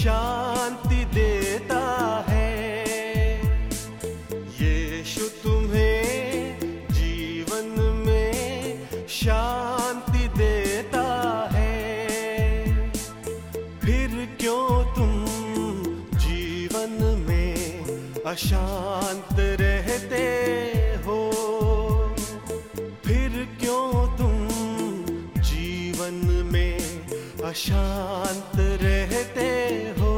शांति देता है। यीशु तुम्हें जीवन में शांति देता है। फिर क्यों तुम जीवन में अशांत रहते? अशांत रहते हो।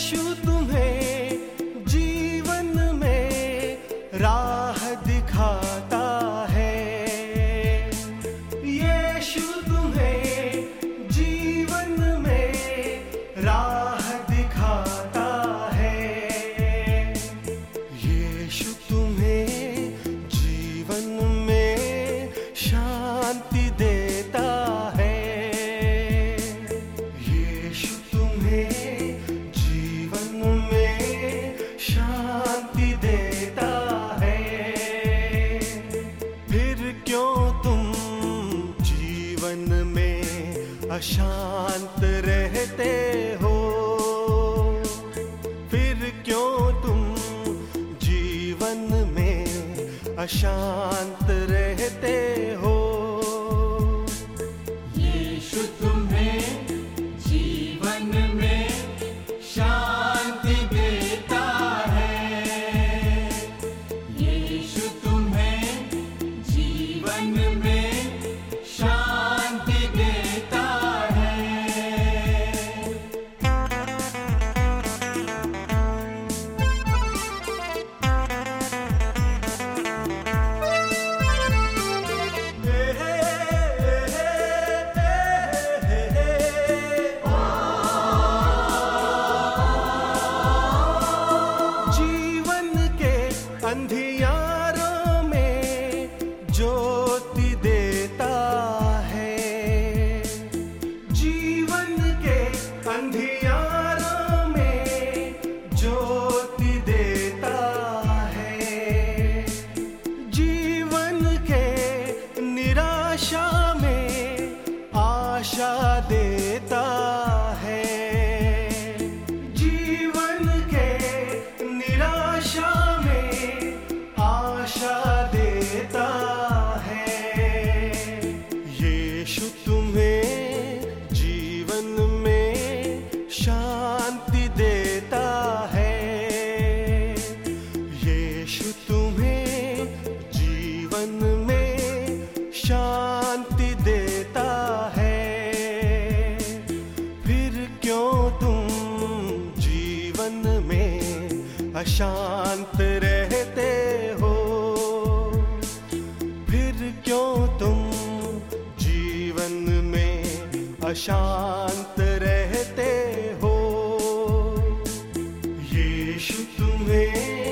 यीशु तुम्हें जीवन में राह दिखाता है। यीशु तुम्हें जीवन में राह दिखाता है। यीशु तुम्हें जीवन में अशांत रहते हो। फिर क्यों तुम जीवन में अशांत रहते ज्योति देता शांत रहते हो। फिर क्यों तुम जीवन में अशांत रहते हो? यीशु तुम्हें